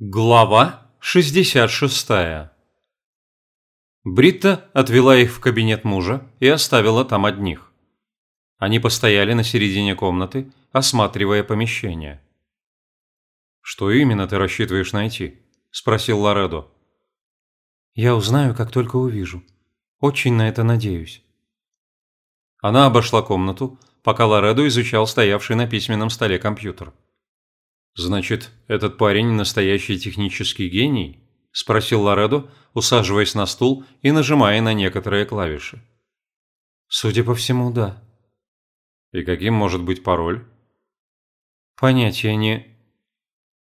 Глава 66 Бритта отвела их в кабинет мужа и оставила там одних. Они постояли на середине комнаты, осматривая помещение. «Что именно ты рассчитываешь найти?» – спросил Лоредо. «Я узнаю, как только увижу. Очень на это надеюсь». Она обошла комнату, пока Лоредо изучал стоявший на письменном столе компьютер. «Значит, этот парень настоящий технический гений?» – спросил Лоредо, усаживаясь на стул и нажимая на некоторые клавиши. «Судя по всему, да». «И каким может быть пароль?» «Понятия не...»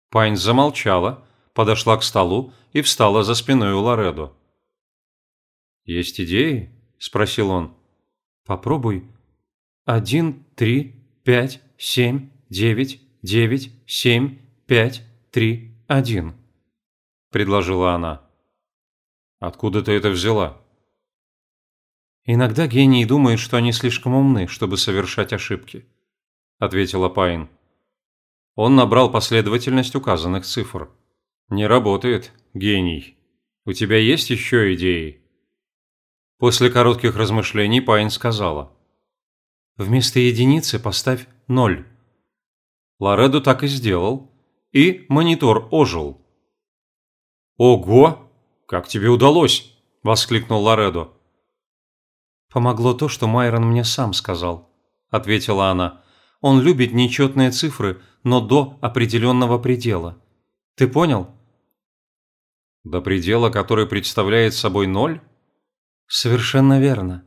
Пайн замолчала, подошла к столу и встала за спиной у Лоредо. «Есть идеи?» – спросил он. «Попробуй. Один, три, пять, семь, девять, девять, семь, пять, три, один», – предложила она. «Откуда ты это взяла?» «Иногда гении думают, что они слишком умны, чтобы совершать ошибки», – ответила Пайн. Он набрал последовательность указанных цифр. «Не работает, гений. У тебя есть еще идеи?» После коротких размышлений Пайн сказала. «Вместо единицы поставь ноль». Лоредо так и сделал, и монитор ожил. «Ого! Как тебе удалось?» – воскликнул Лоредо. «Помогло то, что Майрон мне сам сказал», – ответила она. «Он любит нечетные цифры, но до определенного предела. Ты понял?» «До предела, который представляет собой ноль?» «Совершенно верно».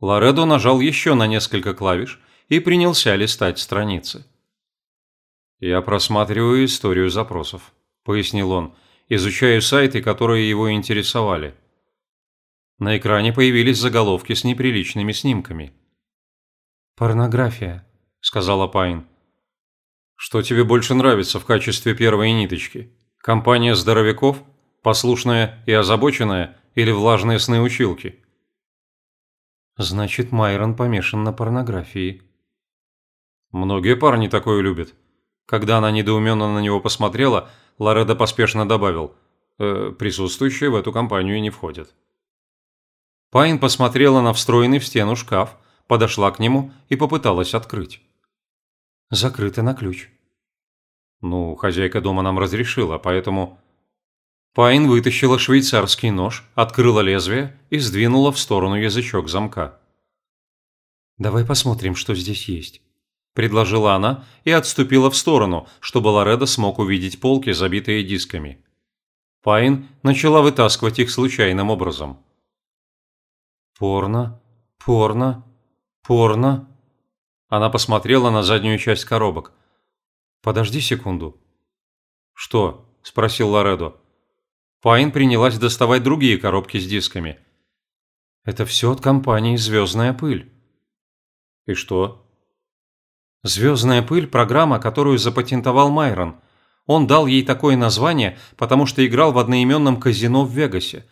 Лоредо нажал еще на несколько клавиш – и принялся листать страницы. «Я просматриваю историю запросов», – пояснил он, – «изучаю сайты, которые его интересовали». На экране появились заголовки с неприличными снимками. «Порнография», – сказала Пайн. «Что тебе больше нравится в качестве первой ниточки? Компания здоровяков? Послушная и озабоченная или влажные сны училки?» «Значит, Майрон помешан на порнографии», Многие парни такое любят. Когда она недоуменно на него посмотрела, Лоредо поспешно добавил, э, присутствующие в эту компанию не входят. Пайн посмотрела на встроенный в стену шкаф, подошла к нему и попыталась открыть. Закрыто на ключ. Ну, хозяйка дома нам разрешила, поэтому... Пайн вытащила швейцарский нож, открыла лезвие и сдвинула в сторону язычок замка. «Давай посмотрим, что здесь есть» предложила она и отступила в сторону, чтобы Лоредо смог увидеть полки, забитые дисками. Пайн начала вытаскивать их случайным образом. «Порно, порно, порно». Она посмотрела на заднюю часть коробок. «Подожди секунду». «Что?» – спросил Лоредо. Пайн принялась доставать другие коробки с дисками. «Это все от компании «Звездная пыль». «И что?» «Звездная пыль» – программа, которую запатентовал Майрон. Он дал ей такое название, потому что играл в одноименном казино в Вегасе.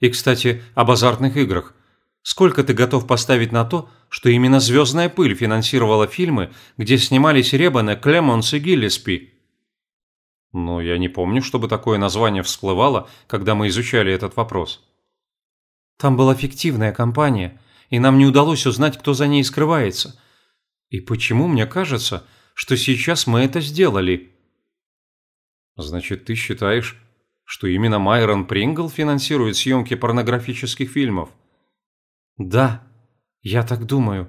И, кстати, об азартных играх. Сколько ты готов поставить на то, что именно «Звездная пыль» финансировала фильмы, где снимались Ребане, Клемонс и Гиллеспи? Ну, я не помню, чтобы такое название всплывало, когда мы изучали этот вопрос. Там была фиктивная компания, и нам не удалось узнать, кто за ней скрывается – и почему мне кажется, что сейчас мы это сделали? Значит, ты считаешь, что именно Майрон Прингл финансирует съемки порнографических фильмов? Да, я так думаю.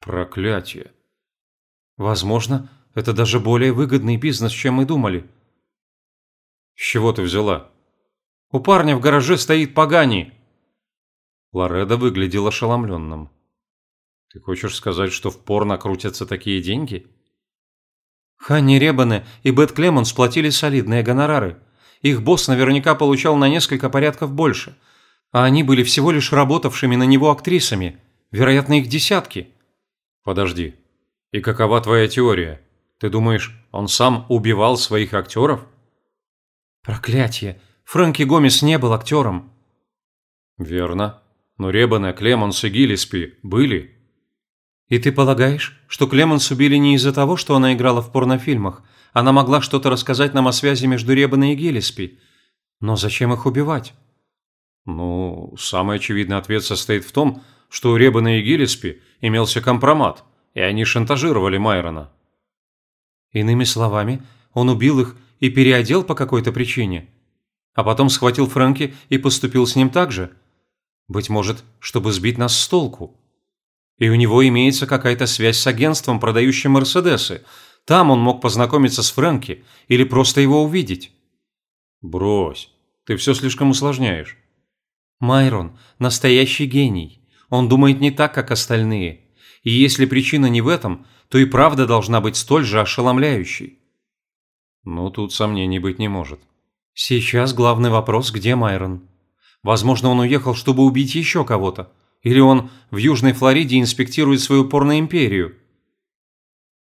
Проклятие. Возможно, это даже более выгодный бизнес, чем мы думали. С чего ты взяла? У парня в гараже стоит Пагани. Лореда выглядел ошеломленным. Ты хочешь сказать, что в порно крутятся такие деньги? Ханни Ребане и Бет Клемонс платили солидные гонорары. Их босс наверняка получал на несколько порядков больше. А они были всего лишь работавшими на него актрисами. Вероятно, их десятки. Подожди. И какова твоя теория? Ты думаешь, он сам убивал своих актеров? Проклятие. Фрэнки Гомес не был актером. Верно. Но Ребане, Клемонс и Гиллиспи были. «И ты полагаешь, что Клеменс убили не из-за того, что она играла в порнофильмах? Она могла что-то рассказать нам о связи между Ребаной и Гиллиспи. Но зачем их убивать?» «Ну, самый очевидный ответ состоит в том, что у Ребана и Гиллиспи имелся компромат, и они шантажировали Майрона». Иными словами, он убил их и переодел по какой-то причине, а потом схватил Фрэнки и поступил с ним так же. Быть может, чтобы сбить нас с толку. И у него имеется какая-то связь с агентством, продающим Мерседесы. Там он мог познакомиться с Фрэнки или просто его увидеть. Брось, ты все слишком усложняешь. Майрон – настоящий гений. Он думает не так, как остальные. И если причина не в этом, то и правда должна быть столь же ошеломляющей. Ну, тут сомнений быть не может. Сейчас главный вопрос, где Майрон? Возможно, он уехал, чтобы убить еще кого-то. Или он в Южной Флориде инспектирует свою порноимперию?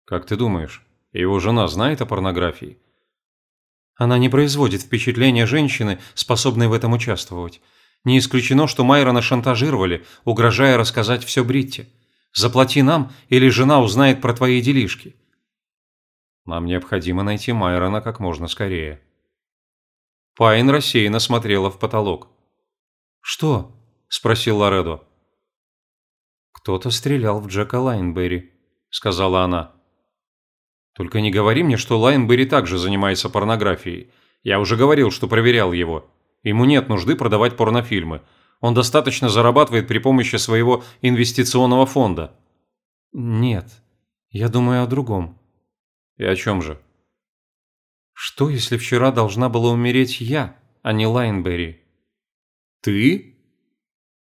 Как ты думаешь, его жена знает о порнографии? Она не производит впечатления женщины, способной в этом участвовать. Не исключено, что Майрона шантажировали, угрожая рассказать все Бритте. Заплати нам, или жена узнает про твои делишки. Нам необходимо найти Майрона как можно скорее. Пайн рассеянно смотрела в потолок. «Что?» – спросил Лоредо. «Кто-то стрелял в Джека Лайнберри», – сказала она. «Только не говори мне, что Лайнберри также занимается порнографией. Я уже говорил, что проверял его. Ему нет нужды продавать порнофильмы. Он достаточно зарабатывает при помощи своего инвестиционного фонда». «Нет, я думаю о другом». «И о чем же?» «Что, если вчера должна была умереть я, а не Лайнберри?» «Ты?»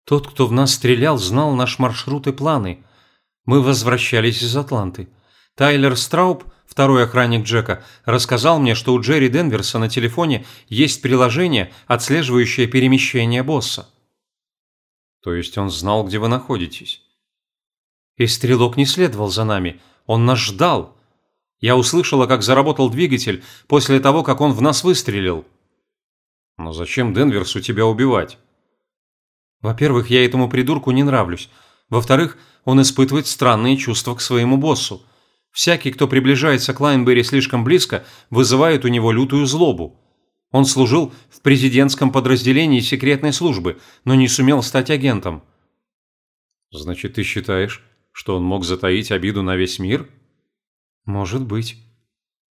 «Тот, кто в нас стрелял, знал наш маршрут и планы. Мы возвращались из Атланты. Тайлер Страуб второй охранник Джека, рассказал мне, что у Джерри Денверса на телефоне есть приложение, отслеживающее перемещение босса. То есть он знал, где вы находитесь? И стрелок не следовал за нами, он нас ждал. Я услышала, как заработал двигатель после того, как он в нас выстрелил. Но зачем Денверсу тебя убивать? Во-первых, я этому придурку не нравлюсь. Во-вторых, он испытывает странные чувства к своему боссу. Всякий, кто приближается к Лайнберри слишком близко, вызывает у него лютую злобу. Он служил в президентском подразделении секретной службы, но не сумел стать агентом. Значит, ты считаешь, что он мог затаить обиду на весь мир? Может быть.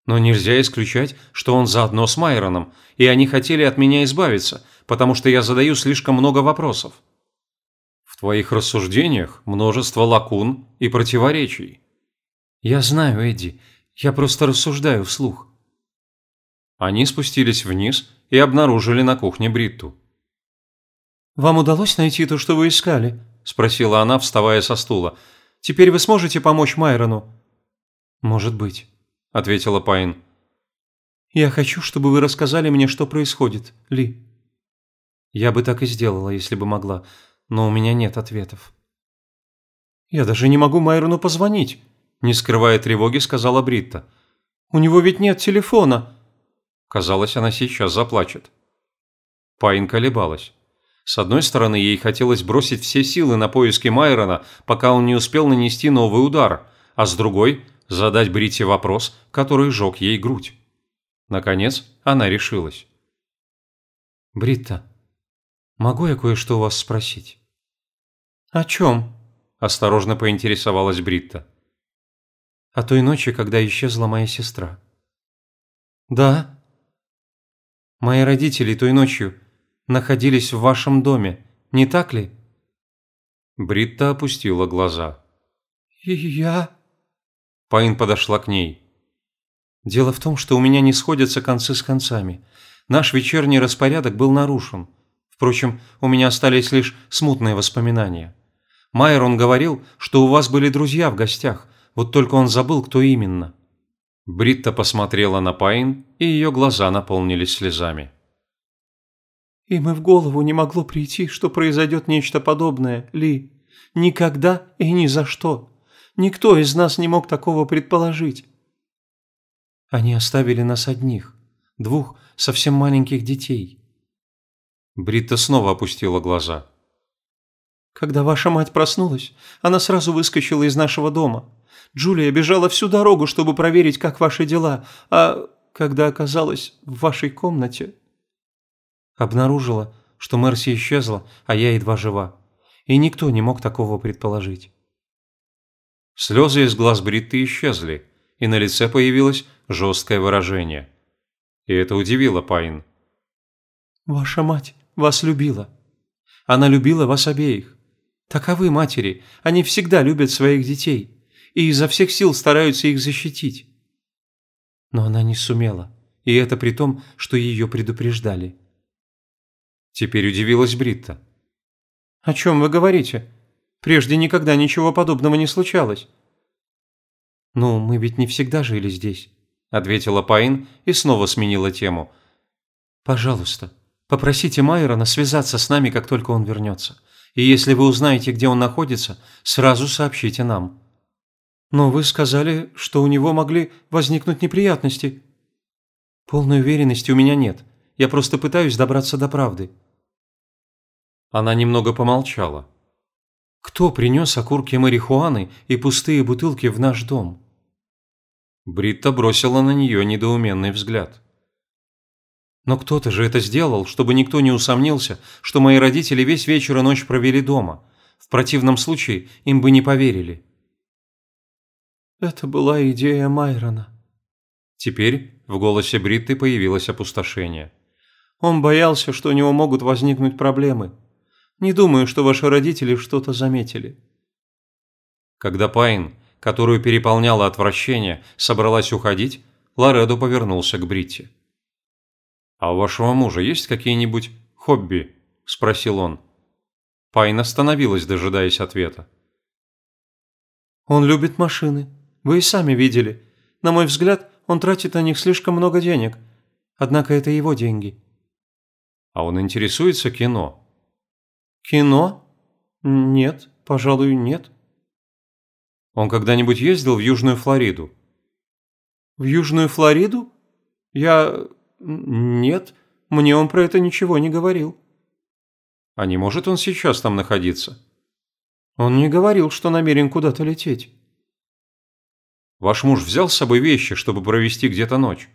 Но нельзя исключать, что он заодно с Майроном, и они хотели от меня избавиться, потому что я задаю слишком много вопросов. В твоих рассуждениях множество лакун и противоречий. «Я знаю, Эдди. Я просто рассуждаю вслух». Они спустились вниз и обнаружили на кухне Бритту. «Вам удалось найти то, что вы искали?» – спросила она, вставая со стула. «Теперь вы сможете помочь Майрону?» «Может быть», – ответила Пайн. «Я хочу, чтобы вы рассказали мне, что происходит, Ли». «Я бы так и сделала, если бы могла, но у меня нет ответов». «Я даже не могу Майрону позвонить», не скрывая тревоги, сказала Бритта. «У него ведь нет телефона!» Казалось, она сейчас заплачет. Пайн колебалась. С одной стороны, ей хотелось бросить все силы на поиски Майрона, пока он не успел нанести новый удар, а с другой – задать Бритте вопрос, который жег ей грудь. Наконец, она решилась. «Бритта, могу я кое-что у вас спросить?» «О чем?» – осторожно поинтересовалась Бритта о той ночи, когда исчезла моя сестра. Да. Мои родители той ночью находились в вашем доме, не так ли? Бритта опустила глаза. И я... Пайн подошла к ней. Дело в том, что у меня не сходятся концы с концами. Наш вечерний распорядок был нарушен. Впрочем, у меня остались лишь смутные воспоминания. Майрон говорил, что у вас были друзья в гостях, вот только он забыл, кто именно. Бритта посмотрела на Пайн, и ее глаза наполнились слезами. «Им и в голову не могло прийти, что произойдет нечто подобное, Ли. Никогда и ни за что. Никто из нас не мог такого предположить. Они оставили нас одних, двух совсем маленьких детей». Бритта снова опустила глаза. Когда ваша мать проснулась, она сразу выскочила из нашего дома. Джулия бежала всю дорогу, чтобы проверить, как ваши дела, а когда оказалась в вашей комнате... Обнаружила, что Мерси исчезла, а я едва жива. И никто не мог такого предположить. Слезы из глаз Бритты исчезли, и на лице появилось жесткое выражение. И это удивило Пайн. «Ваша мать вас любила. Она любила вас обеих. Таковы матери, они всегда любят своих детей и изо всех сил стараются их защитить. Но она не сумела, и это при том, что ее предупреждали. Теперь удивилась Бритта. «О чем вы говорите? Прежде никогда ничего подобного не случалось». «Ну, мы ведь не всегда жили здесь», – ответила Пайн и снова сменила тему. «Пожалуйста, попросите Майрона связаться с нами, как только он вернется и если вы узнаете, где он находится, сразу сообщите нам». «Но вы сказали, что у него могли возникнуть неприятности». «Полной уверенности у меня нет. Я просто пытаюсь добраться до правды». Она немного помолчала. «Кто принес окурки марихуаны и пустые бутылки в наш дом?» Бритта бросила на нее недоуменный взгляд. Но кто-то же это сделал, чтобы никто не усомнился, что мои родители весь вечер и ночь провели дома. В противном случае им бы не поверили. Это была идея Майрона. Теперь в голосе Бритты появилось опустошение. Он боялся, что у него могут возникнуть проблемы. Не думаю, что ваши родители что-то заметили. Когда Пайн, которую переполняло отвращение, собралась уходить, Лоредо повернулся к Бритте. «А у вашего мужа есть какие-нибудь хобби?» – спросил он. Пайн остановилась, дожидаясь ответа. «Он любит машины. Вы и сами видели. На мой взгляд, он тратит на них слишком много денег. Однако это его деньги». «А он интересуется кино?» «Кино? Нет, пожалуй, нет». «Он когда-нибудь ездил в Южную Флориду?» «В Южную Флориду? Я... «Нет, мне он про это ничего не говорил». «А не может он сейчас там находиться?» «Он не говорил, что намерен куда-то лететь». «Ваш муж взял с собой вещи, чтобы провести где-то ночь?»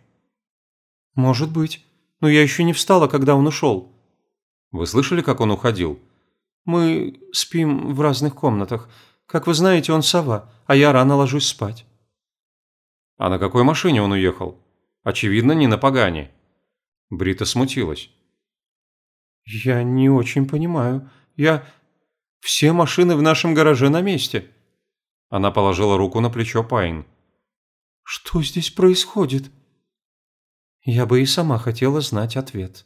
«Может быть, но я еще не встала, когда он ушел». «Вы слышали, как он уходил?» «Мы спим в разных комнатах. Как вы знаете, он сова, а я рано ложусь спать». «А на какой машине он уехал?» Очевидно, не на Пагане. Брита смутилась. «Я не очень понимаю. Я... Все машины в нашем гараже на месте». Она положила руку на плечо Пайн. «Что здесь происходит?» Я бы и сама хотела знать ответ.